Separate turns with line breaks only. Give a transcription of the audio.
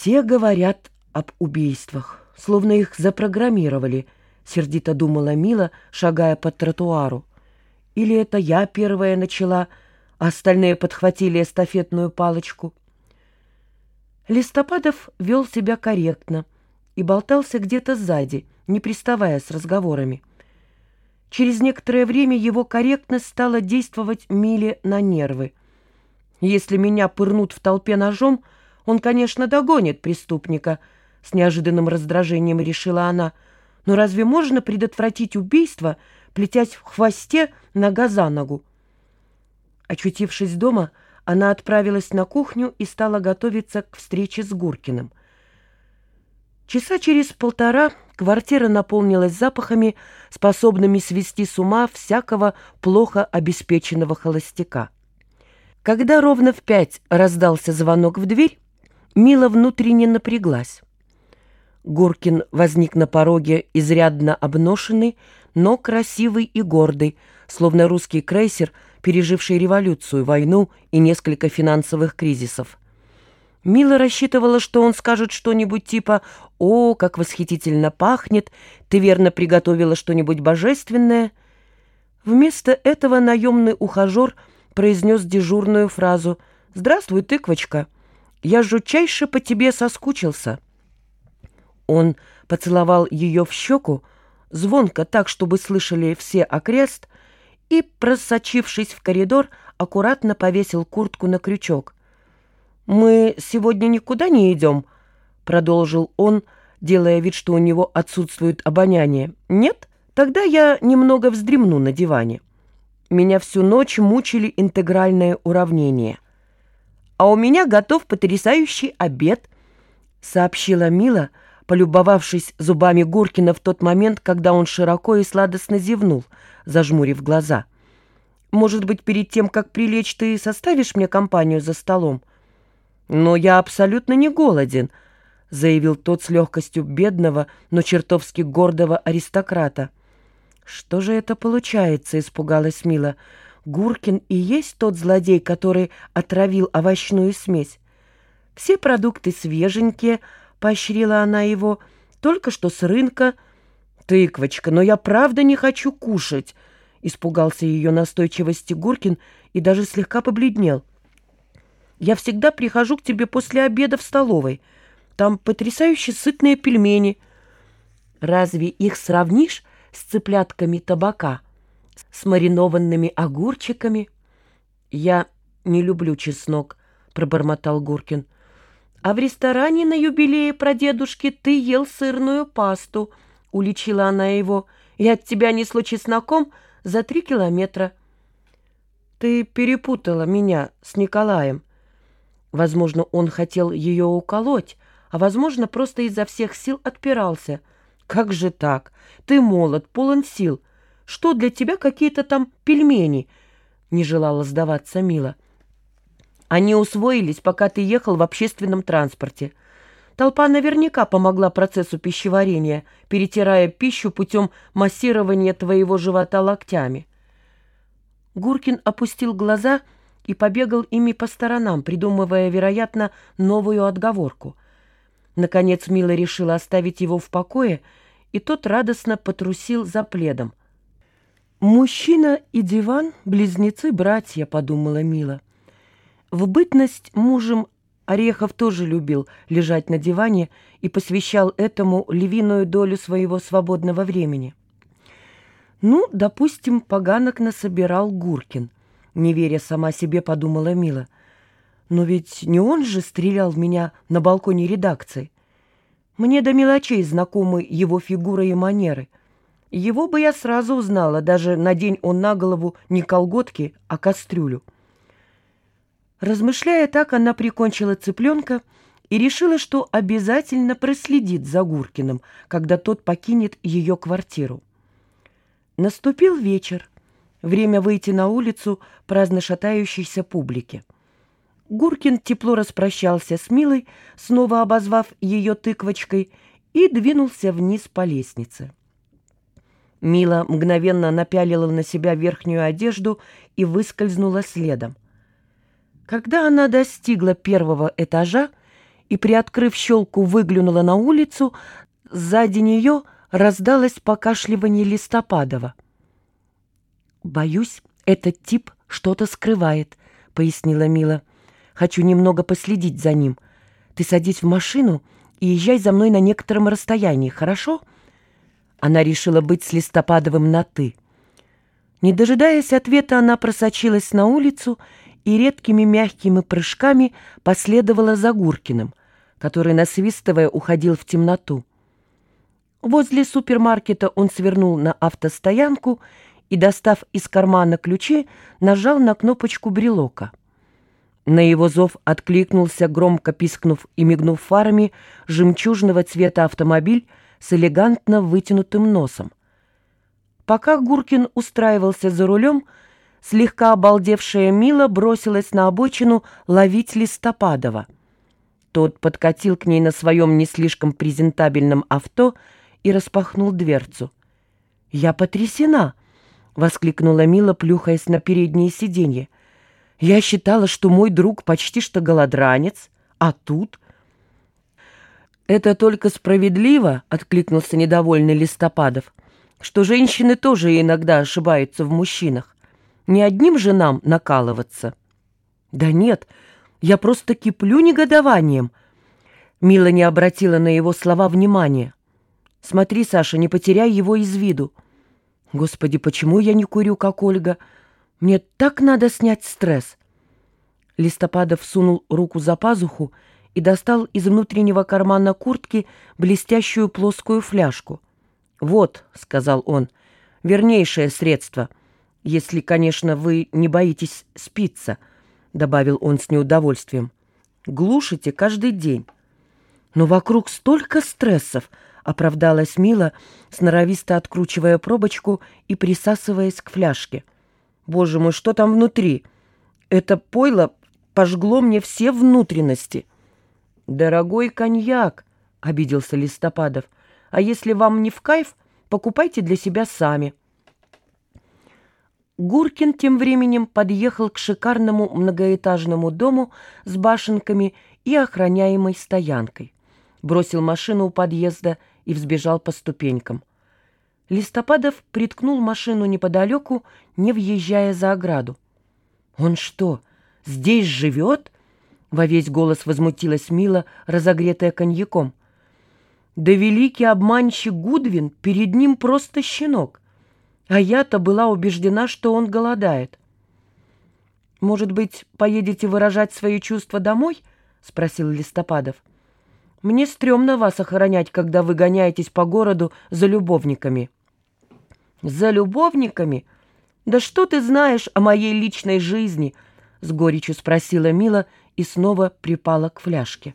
Все говорят об убийствах, словно их запрограммировали, сердито думала Мила, шагая по тротуару. Или это я первая начала, а остальные подхватили эстафетную палочку. Листопадов вел себя корректно и болтался где-то сзади, не приставая с разговорами. Через некоторое время его корректность стала действовать Миле на нервы. Если меня пырнут в толпе ножом, он, конечно, догонит преступника, с неожиданным раздражением решила она. Но разве можно предотвратить убийство, плетясь в хвосте нога за ногу? Очутившись дома, она отправилась на кухню и стала готовиться к встрече с Гуркиным. Часа через полтора квартира наполнилась запахами, способными свести с ума всякого плохо обеспеченного холостяка. Когда ровно в пять раздался звонок в дверь, Мила внутренне напряглась. Гуркин возник на пороге изрядно обношенный, но красивый и гордый, словно русский крейсер, переживший революцию, войну и несколько финансовых кризисов. Мила рассчитывала, что он скажет что-нибудь типа «О, как восхитительно пахнет! Ты верно приготовила что-нибудь божественное?» Вместо этого наемный ухажер – произнес дежурную фразу «Здравствуй, тыквочка! Я жутчайше по тебе соскучился». Он поцеловал ее в щеку, звонко так, чтобы слышали все окрест, и, просочившись в коридор, аккуратно повесил куртку на крючок. «Мы сегодня никуда не идем?» — продолжил он, делая вид, что у него отсутствует обоняние. «Нет? Тогда я немного вздремну на диване». Меня всю ночь мучили интегральные уравнения. «А у меня готов потрясающий обед», — сообщила Мила, полюбовавшись зубами Гуркина в тот момент, когда он широко и сладостно зевнул, зажмурив глаза. «Может быть, перед тем, как прилечь, ты составишь мне компанию за столом?» «Но я абсолютно не голоден», — заявил тот с легкостью бедного, но чертовски гордого аристократа. «Что же это получается?» — испугалась Мила. «Гуркин и есть тот злодей, который отравил овощную смесь. Все продукты свеженькие», — поощрила она его, — «только что с рынка». «Тыквочка, но я правда не хочу кушать», — испугался ее настойчивости Гуркин и даже слегка побледнел. «Я всегда прихожу к тебе после обеда в столовой. Там потрясающе сытные пельмени». «Разве их сравнишь с цыплятками табака, с маринованными огурчиками. «Я не люблю чеснок», — пробормотал Гуркин. «А в ресторане на юбилее прадедушки ты ел сырную пасту», — уличила она его, «и от тебя несло чесноком за три километра». «Ты перепутала меня с Николаем». Возможно, он хотел ее уколоть, а, возможно, просто изо всех сил отпирался — «Как же так? Ты молод, полон сил. Что для тебя какие-то там пельмени?» Не желала сдаваться Мила. «Они усвоились, пока ты ехал в общественном транспорте. Толпа наверняка помогла процессу пищеварения, перетирая пищу путем массирования твоего живота локтями». Гуркин опустил глаза и побегал ими по сторонам, придумывая, вероятно, новую отговорку — Наконец Мила решила оставить его в покое, и тот радостно потрусил за пледом. «Мужчина и диван — близнецы-братья», — подумала Мила. В бытность мужем Орехов тоже любил лежать на диване и посвящал этому львиную долю своего свободного времени. «Ну, допустим, поганок насобирал Гуркин», — не веря сама себе, подумала Мила — но ведь не он же стрелял в меня на балконе редакции. Мне до мелочей знакомы его фигура и манеры. Его бы я сразу узнала, даже надень он на голову не колготки, а кастрюлю. Размышляя так, она прикончила цыпленка и решила, что обязательно проследит за Гуркиным, когда тот покинет ее квартиру. Наступил вечер. Время выйти на улицу праздно шатающейся публике. Гуркин тепло распрощался с Милой, снова обозвав ее тыквочкой, и двинулся вниз по лестнице. Мила мгновенно напялила на себя верхнюю одежду и выскользнула следом. Когда она достигла первого этажа, и, приоткрыв щелку, выглянула на улицу, сзади нее раздалось покашливание Листопадова. «Боюсь, этот тип что-то скрывает», — пояснила Мила. «Хочу немного последить за ним. Ты садись в машину и езжай за мной на некотором расстоянии, хорошо?» Она решила быть с Листопадовым на «ты». Не дожидаясь ответа, она просочилась на улицу и редкими мягкими прыжками последовала за Гуркиным, который, насвистывая, уходил в темноту. Возле супермаркета он свернул на автостоянку и, достав из кармана ключи, нажал на кнопочку брелока. На его зов откликнулся, громко пискнув и мигнув фарами, жемчужного цвета автомобиль с элегантно вытянутым носом. Пока Гуркин устраивался за рулем, слегка обалдевшая Мила бросилась на обочину ловить Листопадова. Тот подкатил к ней на своем не слишком презентабельном авто и распахнул дверцу. «Я потрясена!» — воскликнула Мила, плюхаясь на переднее сиденье. «Я считала, что мой друг почти что голодранец, а тут...» «Это только справедливо», — откликнулся недовольный Листопадов, «что женщины тоже иногда ошибаются в мужчинах. Не одним же нам накалываться». «Да нет, я просто киплю негодованием». Мила не обратила на его слова внимания. «Смотри, Саша, не потеряй его из виду». «Господи, почему я не курю, как Ольга? Мне так надо снять стресс». Листопадов сунул руку за пазуху и достал из внутреннего кармана куртки блестящую плоскую фляжку. «Вот», — сказал он, — «вернейшее средство, если, конечно, вы не боитесь спиться», — добавил он с неудовольствием. «Глушите каждый день». «Но вокруг столько стрессов», — оправдалась Мила, сноровисто откручивая пробочку и присасываясь к фляжке. «Боже мой, что там внутри? Это пойло пожгло мне все внутренности». «Дорогой коньяк», — обиделся Листопадов, «а если вам не в кайф, покупайте для себя сами». Гуркин тем временем подъехал к шикарному многоэтажному дому с башенками и охраняемой стоянкой. Бросил машину у подъезда и взбежал по ступенькам. Листопадов приткнул машину неподалеку, не въезжая за ограду. «Он что, здесь живет?» Во весь голос возмутилась Мила, разогретая коньяком. Да великий обманщик Гудвин перед ним просто щенок. А я-то была убеждена, что он голодает. «Может быть, поедете выражать свои чувства домой?» — спросил Листопадов. «Мне стрёмно вас охранять, когда вы гоняетесь по городу за любовниками». «За любовниками? Да что ты знаешь о моей личной жизни?» — с горечью спросила Мила и снова припала к фляжке.